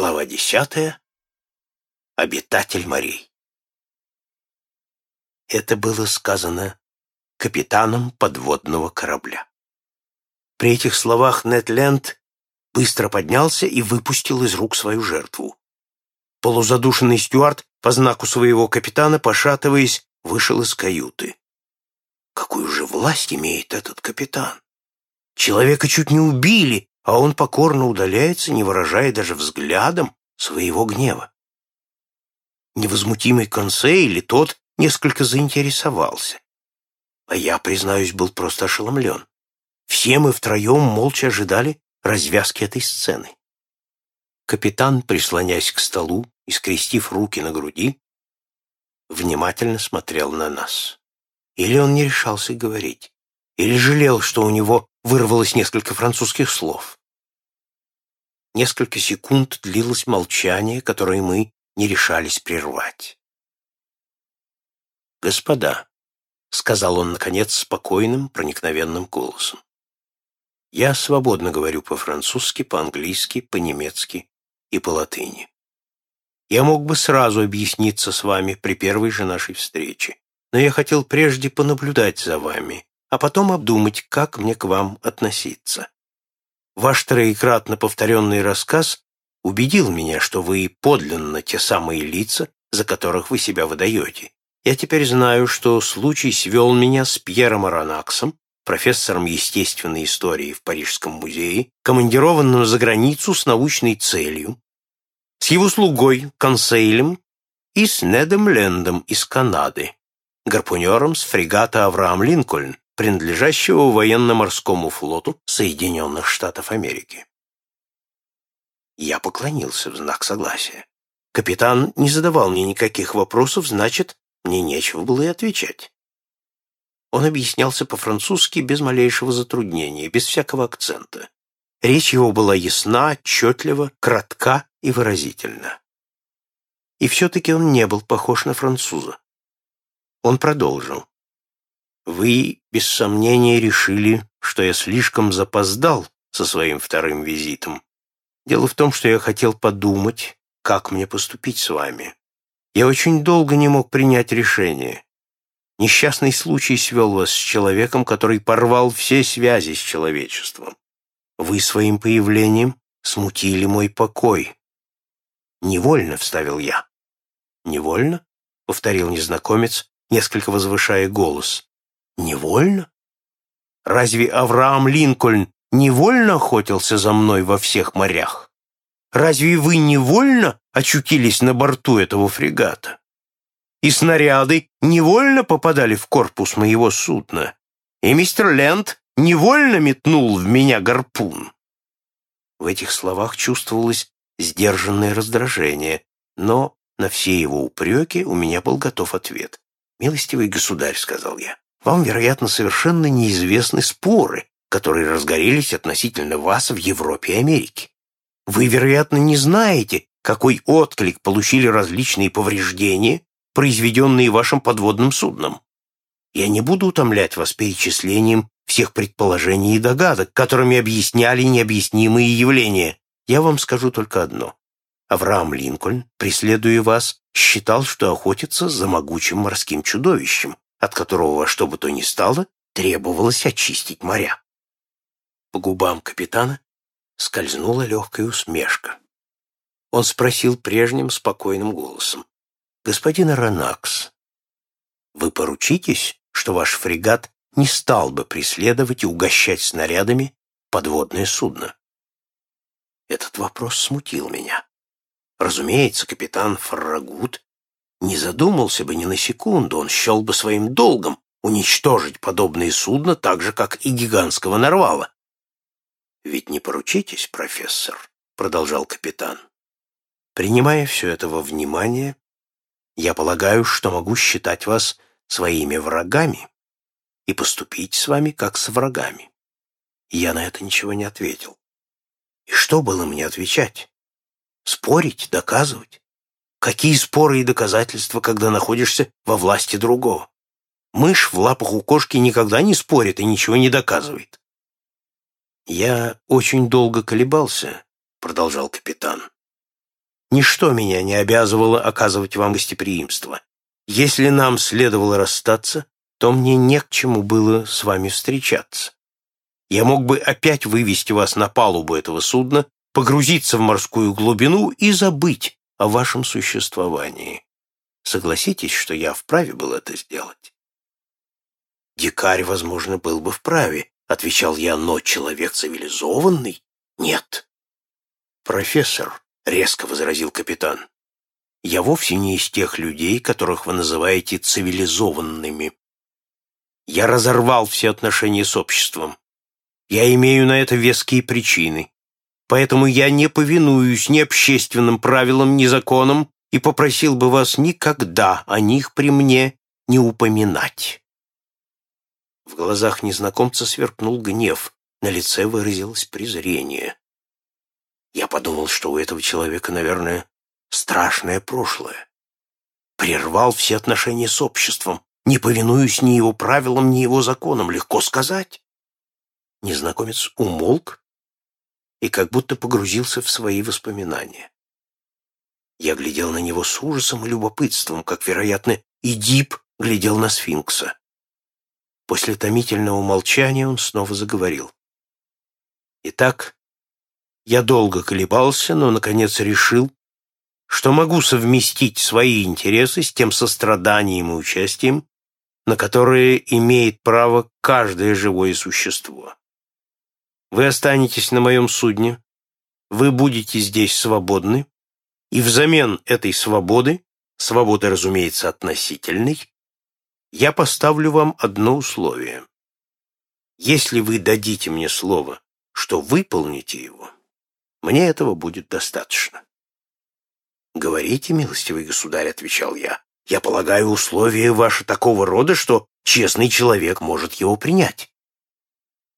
Глава десятая. Обитатель морей. Это было сказано капитаном подводного корабля. При этих словах Нед Ленд быстро поднялся и выпустил из рук свою жертву. Полузадушенный стюард по знаку своего капитана, пошатываясь, вышел из каюты. Какую же власть имеет этот капитан? Человека чуть не убили, а он покорно удаляется, не выражая даже взглядом своего гнева. Невозмутимый консей или тот несколько заинтересовался. А я, признаюсь, был просто ошеломлен. Все мы втроем молча ожидали развязки этой сцены. Капитан, прислонясь к столу и скрестив руки на груди, внимательно смотрел на нас. Или он не решался говорить, или жалел, что у него вырвалось несколько французских слов. Несколько секунд длилось молчание, которое мы не решались прервать. «Господа», — сказал он, наконец, спокойным, проникновенным голосом, «я свободно говорю по-французски, по-английски, по-немецки и по-латыни. Я мог бы сразу объясниться с вами при первой же нашей встрече, но я хотел прежде понаблюдать за вами, а потом обдумать, как мне к вам относиться. Ваш троекратно повторенный рассказ убедил меня, что вы подлинно те самые лица, за которых вы себя выдаете. Я теперь знаю, что случай свел меня с Пьером Аронаксом, профессором естественной истории в Парижском музее, командированным за границу с научной целью, с его слугой, консейлем и с Недом Лендом из Канады, гарпунером с фрегата «Авраам Линкольн», принадлежащего военно-морскому флоту Соединенных Штатов Америки. Я поклонился в знак согласия. Капитан не задавал мне никаких вопросов, значит, мне нечего было и отвечать. Он объяснялся по-французски без малейшего затруднения, без всякого акцента. Речь его была ясна, отчетлива, кратка и выразительна. И все-таки он не был похож на француза. Он продолжил. Вы, без сомнения, решили, что я слишком запоздал со своим вторым визитом. Дело в том, что я хотел подумать, как мне поступить с вами. Я очень долго не мог принять решение. Несчастный случай свел вас с человеком, который порвал все связи с человечеством. Вы своим появлением смутили мой покой. Невольно, — вставил я. Невольно? — повторил незнакомец, несколько возвышая голос. Невольно? Разве Авраам Линкольн невольно охотился за мной во всех морях? Разве вы невольно очутились на борту этого фрегата? И снаряды невольно попадали в корпус моего судна, и мистер Лэнд невольно метнул в меня гарпун. В этих словах чувствовалось сдержанное раздражение, но на все его упреки у меня был готов ответ. «Милостивый государь», — сказал я, вам, вероятно, совершенно неизвестны споры, которые разгорелись относительно вас в Европе и Америке. Вы, вероятно, не знаете, какой отклик получили различные повреждения, произведенные вашим подводным судном. Я не буду утомлять вас перечислением всех предположений и догадок, которыми объясняли необъяснимые явления. Я вам скажу только одно. Авраам Линкольн, преследуя вас, считал, что охотится за могучим морским чудовищем, от которого во что бы то ни стало требовалось очистить моря. По губам капитана скользнула легкая усмешка. Он спросил прежним спокойным голосом. «Господин Аронакс, вы поручитесь, что ваш фрегат не стал бы преследовать и угощать снарядами подводное судно?» Этот вопрос смутил меня. Разумеется, капитан Фаррагут не задумался бы ни на секунду, он счел бы своим долгом уничтожить подобные судна так же, как и гигантского нарвала. «Ведь не поручитесь, профессор», — продолжал капитан. «Принимая все это во внимание, я полагаю, что могу считать вас своими врагами и поступить с вами как с врагами». Я на это ничего не ответил. И что было мне отвечать? Спорить, доказывать? Какие споры и доказательства, когда находишься во власти другого? Мышь в лапах у кошки никогда не спорит и ничего не доказывает. «Я очень долго колебался», — продолжал капитан. Ничто меня не обязывало оказывать вам гостеприимство. Если нам следовало расстаться, то мне не к чему было с вами встречаться. Я мог бы опять вывести вас на палубу этого судна, погрузиться в морскую глубину и забыть о вашем существовании. Согласитесь, что я вправе был это сделать? Дикарь, возможно, был бы вправе, отвечал я, но человек цивилизованный? Нет. Профессор, резко возразил капитан, я вовсе не из тех людей, которых вы называете цивилизованными. Я разорвал все отношения с обществом. Я имею на это веские причины. Поэтому я не повинуюсь ни общественным правилам, ни законам и попросил бы вас никогда о них при мне не упоминать. В глазах незнакомца сверкнул гнев, на лице выразилось презрение. Я подумал, что у этого человека, наверное, страшное прошлое. Прервал все отношения с обществом, не повинуюсь ни его правилам, ни его законам, легко сказать. Незнакомец умолк и как будто погрузился в свои воспоминания. Я глядел на него с ужасом и любопытством, как, вероятно, и Дип глядел на сфинкса. После томительного молчания он снова заговорил. Итак, я долго колебался, но, наконец, решил, что могу совместить свои интересы с тем состраданием и участием, на которое имеет право каждое живое существо. Вы останетесь на моем судне, вы будете здесь свободны, и взамен этой свободы, свободы, разумеется, относительной, я поставлю вам одно условие. Если вы дадите мне слово, что выполните его, мне этого будет достаточно. «Говорите, милостивый государь», — отвечал я. «Я полагаю, условия ваши такого рода, что честный человек может его принять».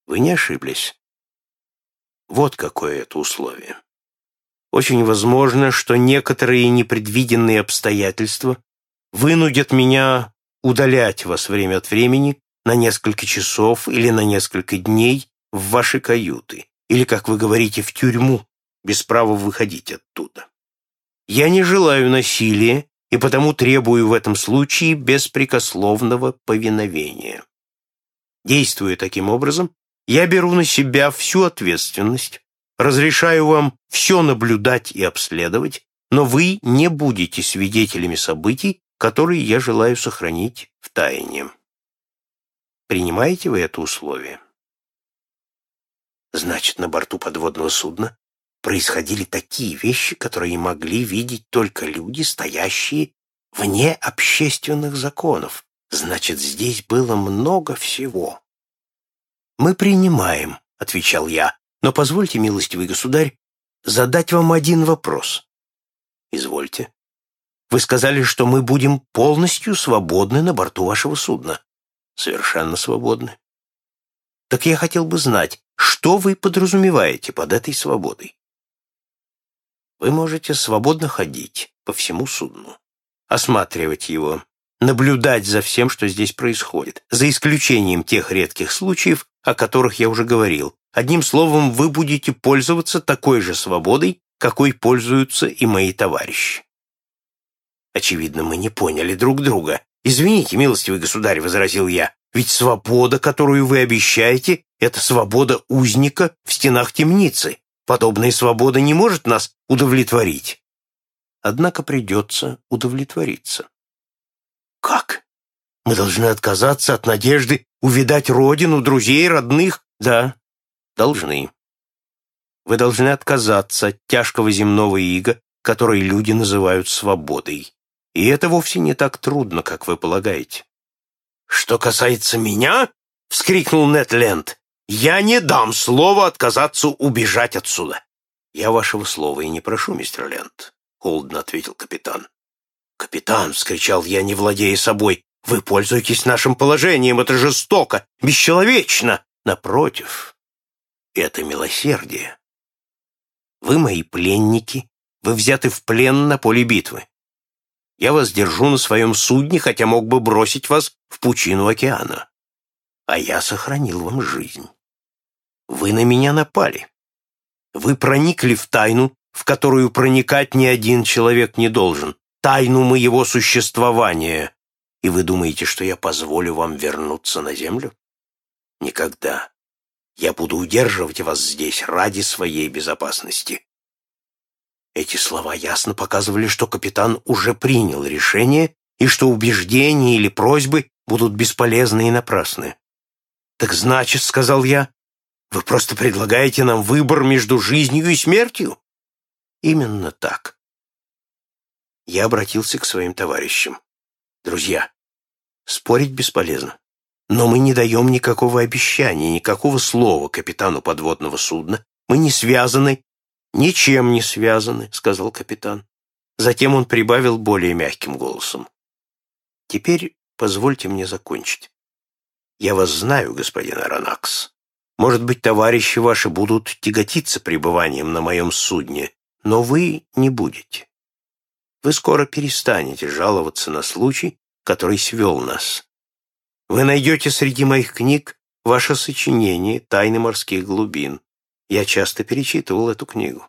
Вы не ошиблись. Вот какое это условие. Очень возможно, что некоторые непредвиденные обстоятельства вынудят меня удалять вас время от времени на несколько часов или на несколько дней в ваши каюты, или, как вы говорите, в тюрьму, без права выходить оттуда. Я не желаю насилия и потому требую в этом случае беспрекословного повиновения. Действуя таким образом, я беру на себя всю ответственность, разрешаю вам все наблюдать и обследовать, но вы не будете свидетелями событий, которые я желаю сохранить в тайне. Принимаете вы это условие? Значит, на борту подводного судна происходили такие вещи, которые могли видеть только люди, стоящие вне общественных законов. Значит, здесь было много всего. «Мы принимаем», — отвечал я, «но позвольте, милостивый государь, задать вам один вопрос». «Извольте». «Вы сказали, что мы будем полностью свободны на борту вашего судна». «Совершенно свободны». «Так я хотел бы знать, что вы подразумеваете под этой свободой?» вы можете свободно ходить по всему судну, осматривать его, наблюдать за всем, что здесь происходит, за исключением тех редких случаев, о которых я уже говорил. Одним словом, вы будете пользоваться такой же свободой, какой пользуются и мои товарищи. Очевидно, мы не поняли друг друга. «Извините, милостивый государь», — возразил я, «ведь свобода, которую вы обещаете, это свобода узника в стенах темницы, Подобная свобода не может нас удовлетворить. Однако придется удовлетвориться. Как? Мы должны отказаться от надежды увидать родину, друзей, родных? Да, должны. Вы должны отказаться от тяжкого земного ига, который люди называют свободой. И это вовсе не так трудно, как вы полагаете. «Что касается меня?» — вскрикнул Нетленд. Я не дам слова отказаться убежать отсюда. Я вашего слова и не прошу, мистер Лент, холодно ответил капитан. Капитан, вскричал я, не владея собой, вы пользуетесь нашим положением, это жестоко, бесчеловечно. Напротив, это милосердие. Вы мои пленники, вы взяты в плен на поле битвы. Я вас держу на своем судне, хотя мог бы бросить вас в пучину океана. А я сохранил вам жизнь. Вы на меня напали. Вы проникли в тайну в которую проникать ни один человек не должен, тайну моего существования. И вы думаете, что я позволю вам вернуться на землю? Никогда. Я буду удерживать вас здесь ради своей безопасности. Эти слова ясно показывали, что капитан уже принял решение и что убеждения или просьбы будут бесполезны и напрасны. «Так значит, — сказал я, — вы просто предлагаете нам выбор между жизнью и смертью?» «Именно так». Я обратился к своим товарищам. «Друзья, спорить бесполезно. Но мы не даем никакого обещания, никакого слова капитану подводного судна. Мы не связаны «Ничем не связаны», — сказал капитан. Затем он прибавил более мягким голосом. «Теперь позвольте мне закончить. Я вас знаю, господин Аронакс. Может быть, товарищи ваши будут тяготиться пребыванием на моем судне, но вы не будете. Вы скоро перестанете жаловаться на случай, который свел нас. Вы найдете среди моих книг ваше сочинение «Тайны морских глубин», я часто перечитывал эту книгу.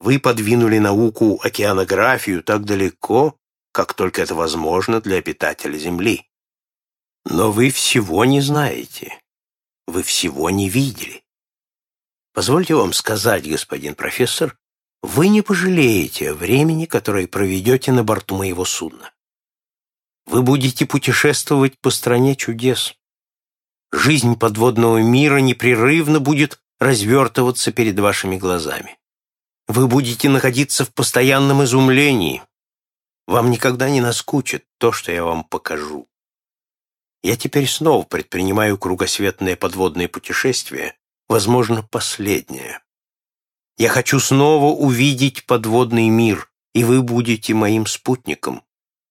Вы подвинули науку океанографию так далеко, как только это возможно для обитателя Земли. Но вы всего не знаете. Вы всего не видели. Позвольте вам сказать, господин профессор, вы не пожалеете времени, которое проведете на борту моего судна. Вы будете путешествовать по стране чудес. Жизнь подводного мира непрерывно будет развертываться перед вашими глазами. Вы будете находиться в постоянном изумлении. Вам никогда не наскучит то, что я вам покажу. Я теперь снова предпринимаю кругосветное подводное путешествие, возможно, последнее. Я хочу снова увидеть подводный мир, и вы будете моим спутником.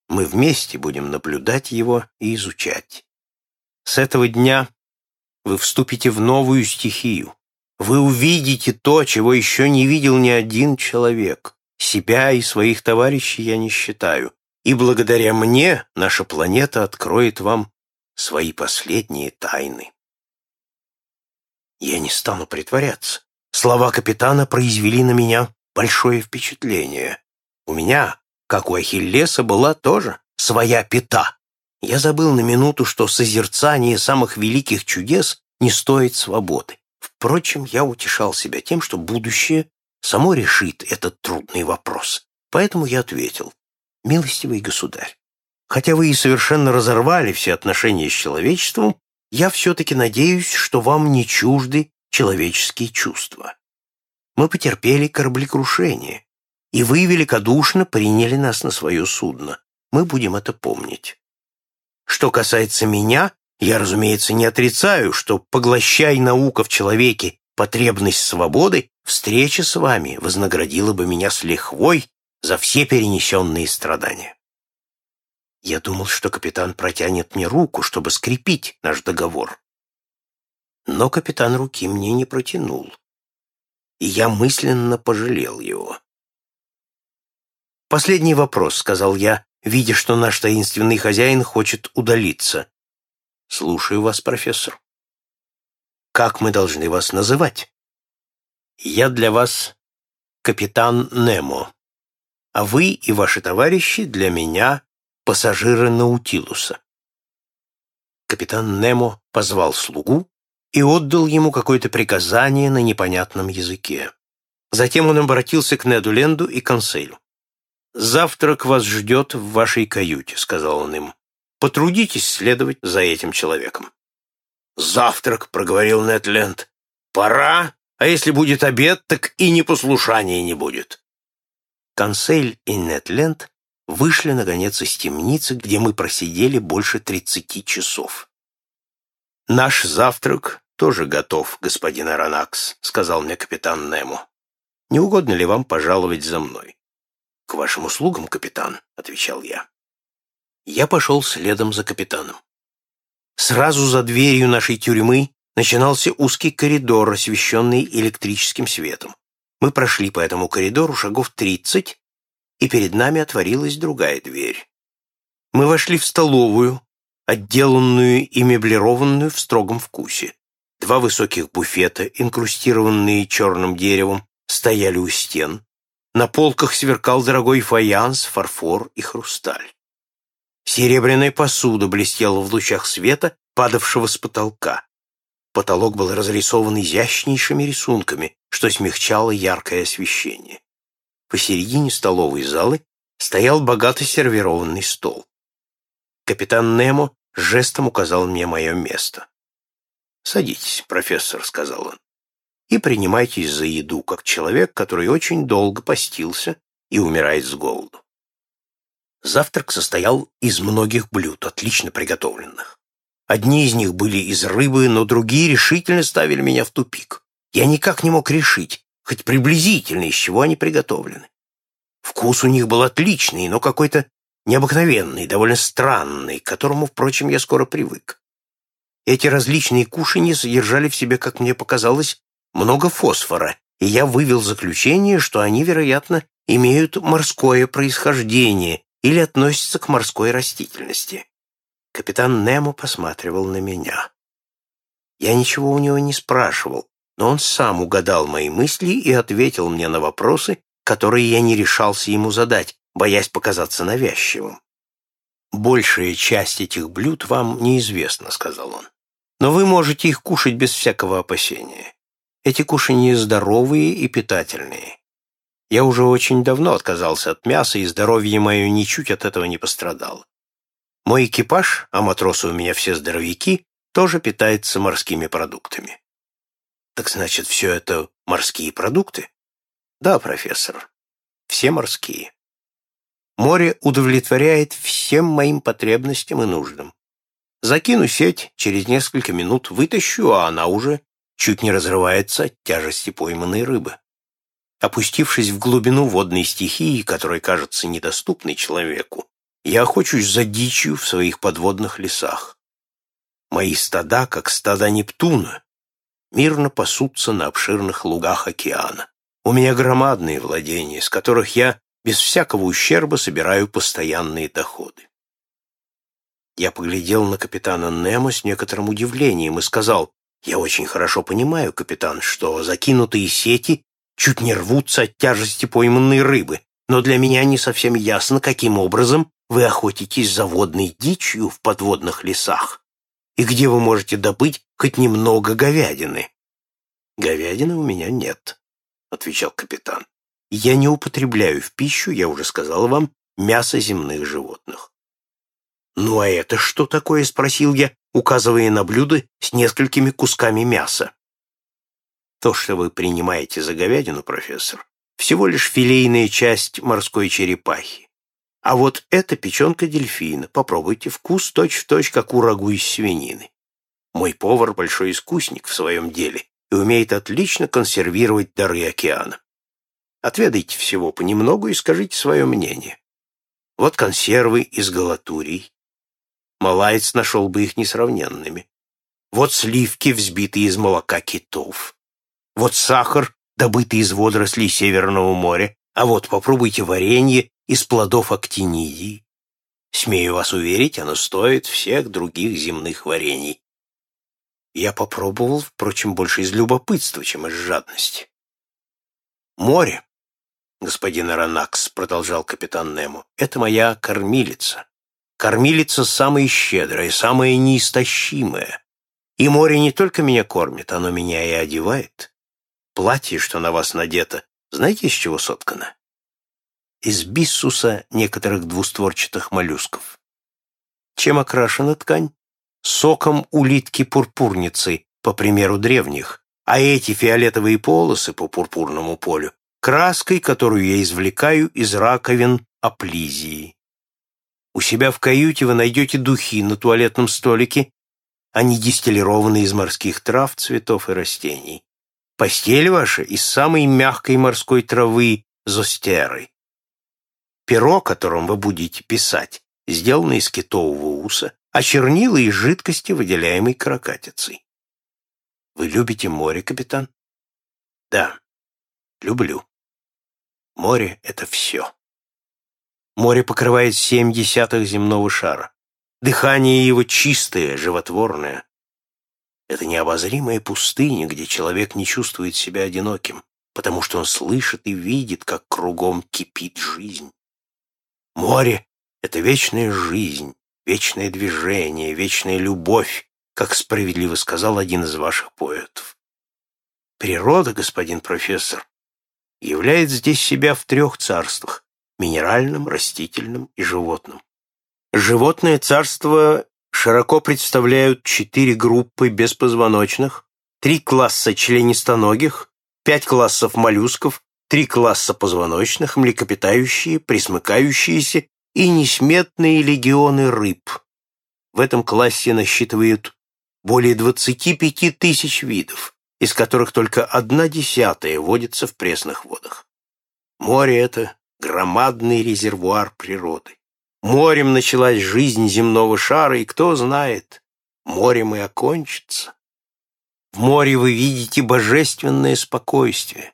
Мы вместе будем наблюдать его и изучать. С этого дня вы вступите в новую стихию. Вы увидите то, чего еще не видел ни один человек. Себя и своих товарищей я не считаю. И благодаря мне наша планета откроет вам свои последние тайны. Я не стану притворяться. Слова капитана произвели на меня большое впечатление. У меня, как у Ахиллеса, была тоже своя пята. Я забыл на минуту, что созерцание самых великих чудес не стоит свободы. Впрочем, я утешал себя тем, что будущее само решит этот трудный вопрос. Поэтому я ответил, «Милостивый государь, хотя вы и совершенно разорвали все отношения с человечеством, я все-таки надеюсь, что вам не чужды человеческие чувства. Мы потерпели кораблекрушение, и вы великодушно приняли нас на свое судно. Мы будем это помнить. Что касается меня, я, разумеется, не отрицаю, что, поглощай наука в человеке потребность свободы, встреча с вами вознаградила бы меня с лихвой за все перенесенные страдания. Я думал, что капитан протянет мне руку, чтобы скрепить наш договор. Но капитан руки мне не протянул, и я мысленно пожалел его. «Последний вопрос», — сказал я, видя, что наш таинственный хозяин хочет удалиться. Слушаю вас, профессор. Как мы должны вас называть? Я для вас капитан Немо, а вы и ваши товарищи для меня пассажиры Наутилуса. Капитан Немо позвал слугу и отдал ему какое-то приказание на непонятном языке. Затем он обратился к Неду Ленду и Конселю. «Завтрак вас ждет в вашей каюте», — сказал он им. Потрудитесь следовать за этим человеком. «Завтрак», — проговорил Нетленд. «Пора, а если будет обед, так и непослушания не будет». Консель и Нетленд вышли, наконец, из темницы, где мы просидели больше тридцати часов. «Наш завтрак тоже готов, господин Аронакс», — сказал мне капитан Немо. «Не угодно ли вам пожаловать за мной?» «К вашим услугам, капитан», — отвечал я. Я пошел следом за капитаном. Сразу за дверью нашей тюрьмы начинался узкий коридор, освещенный электрическим светом. Мы прошли по этому коридору шагов тридцать, и перед нами отворилась другая дверь. Мы вошли в столовую, отделанную и меблированную в строгом вкусе. Два высоких буфета, инкрустированные черным деревом, стояли у стен. На полках сверкал дорогой фаянс, фарфор и хрусталь. Серебряная посуда блестела в лучах света, падавшего с потолка. Потолок был разрисован изящнейшими рисунками, что смягчало яркое освещение. Посередине столовой залы стоял богато сервированный стол. Капитан Немо жестом указал мне мое место. «Садитесь, профессор», — сказал он, — «и принимайтесь за еду, как человек, который очень долго постился и умирает с голоду». Завтрак состоял из многих блюд, отлично приготовленных. Одни из них были из рыбы, но другие решительно ставили меня в тупик. Я никак не мог решить, хоть приблизительно, из чего они приготовлены. Вкус у них был отличный, но какой-то необыкновенный, довольно странный, к которому, впрочем, я скоро привык. Эти различные кушанья содержали в себе, как мне показалось, много фосфора, и я вывел заключение, что они, вероятно, имеют морское происхождение или относятся к морской растительности. Капитан Немо посматривал на меня. Я ничего у него не спрашивал, но он сам угадал мои мысли и ответил мне на вопросы, которые я не решался ему задать, боясь показаться навязчивым. «Большая часть этих блюд вам неизвестна», — сказал он. «Но вы можете их кушать без всякого опасения. Эти кушанья здоровые и питательные. Я уже очень давно отказался от мяса, и здоровье мое ничуть от этого не пострадало. Мой экипаж, а матросы у меня все здоровяки, тоже питается морскими продуктами. Так значит, все это морские продукты? Да, профессор, все морские. Море удовлетворяет всем моим потребностям и нуждам. Закину сеть, через несколько минут вытащу, а она уже чуть не разрывается от тяжести пойманной рыбы. Опустившись в глубину водной стихии, которая кажется недоступной человеку, я охочусь за дичью в своих подводных лесах. Мои стада, как стада Нептуна, мирно пасутся на обширных лугах океана. У меня громадные владения, с которых я без всякого ущерба собираю постоянные доходы. Я поглядел на капитана Немо с некоторым удивлением и сказал, «Я очень хорошо понимаю, капитан, что закинутые сети чуть не рвутся от тяжести пойманной рыбы, но для меня не совсем ясно, каким образом вы охотитесь за водной дичью в подводных лесах и где вы можете добыть хоть немного говядины. «Говядины у меня нет», — отвечал капитан. «Я не употребляю в пищу, я уже сказал вам, мясо земных животных». «Ну а это что такое?» — спросил я, указывая на блюдо с несколькими кусками мяса. «То, что вы принимаете за говядину, профессор, всего лишь филейная часть морской черепахи. А вот это печенка дельфина. Попробуйте, вкус точь-в-точь, точь, как у рагу из свинины. Мой повар большой искусник в своем деле и умеет отлично консервировать дары океана. Отведайте всего понемногу и скажите свое мнение. Вот консервы из галатурий. Малаец нашел бы их несравненными. Вот сливки, взбитые из молока китов. Вот сахар, добытый из водорослей Северного моря. А вот попробуйте варенье из плодов актинидии. Смею вас уверить, оно стоит всех других земных варений. Я попробовал, впрочем, больше из любопытства, чем из жадности. «Море, господин Аронакс», — продолжал капитан Немо, — «это моя кормилица. Кормилица самая щедрая, самая неистощимая. И море не только меня кормит, оно меня и одевает. Платье, что на вас надето, знаете, из чего соткано? из биссуса некоторых двустворчатых моллюсков. Чем окрашена ткань? Соком улитки-пурпурницы, по примеру древних, а эти фиолетовые полосы по пурпурному полю краской, которую я извлекаю из раковин аплизии. У себя в каюте вы найдете духи на туалетном столике, они дистиллированы из морских трав, цветов и растений. Постель ваша из самой мягкой морской травы зостеры. Перо, которым вы будете писать, сделано из китового уса, а чернила из жидкости, выделяемой каракатицей. Вы любите море, капитан? Да, люблю. Море — это все. Море покрывает семь десятых земного шара. Дыхание его чистое, животворное. Это необозримая пустыня, где человек не чувствует себя одиноким. потому что он слышит и видит, как кругом кипит жизнь. Море — это вечная жизнь, вечное движение, вечная любовь, как справедливо сказал один из ваших поэтов. Природа, господин профессор, являет здесь себя в трех царствах — минеральном, растительном и животном. Животное царство широко представляют четыре группы беспозвоночных, три класса членистоногих, пять классов моллюсков, три класса позвоночных, млекопитающие, присмыкающиеся и несметные легионы рыб. В этом классе насчитывают более 25 тысяч видов, из которых только одна десятая водится в пресных водах. Море — это громадный резервуар природы. Морем началась жизнь земного шара, и кто знает, морем и окончится. В море вы видите божественное спокойствие.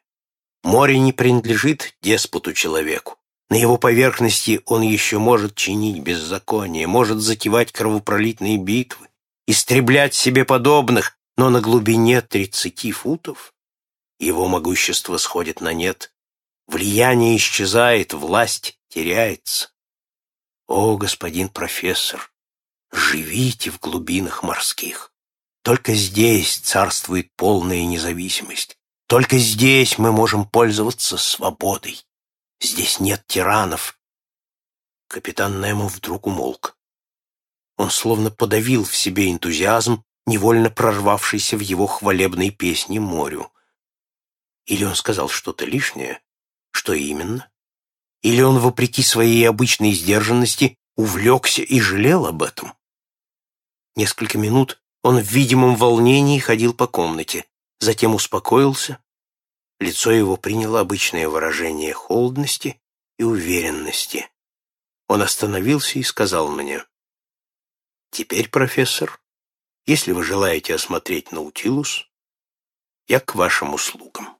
Море не принадлежит деспоту человеку. На его поверхности он еще может чинить беззаконие, может затевать кровопролитные битвы, истреблять себе подобных, но на глубине тридцати футов его могущество сходит на нет, влияние исчезает, власть теряется. О, господин профессор, живите в глубинах морских. Только здесь царствует полная независимость. Только здесь мы можем пользоваться свободой. Здесь нет тиранов. Капитан Немо вдруг умолк. Он словно подавил в себе энтузиазм, невольно прорвавшийся в его хвалебной песне морю. Или он сказал что-то лишнее? Что именно? Или он, вопреки своей обычной сдержанности, увлекся и жалел об этом? Несколько минут он в видимом волнении ходил по комнате, затем успокоился. Лицо его приняло обычное выражение холодности и уверенности. Он остановился и сказал мне, «Теперь, профессор, если вы желаете осмотреть Наутилус, я к вашим услугам».